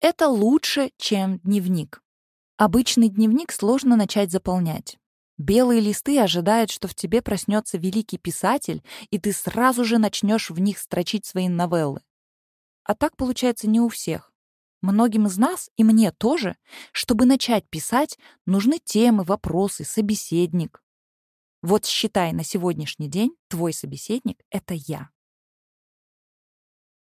Это лучше, чем дневник. Обычный дневник сложно начать заполнять. Белые листы ожидают, что в тебе проснется великий писатель, и ты сразу же начнешь в них строчить свои новеллы. А так получается не у всех. Многим из нас, и мне тоже, чтобы начать писать, нужны темы, вопросы, собеседник. Вот считай, на сегодняшний день твой собеседник — это я.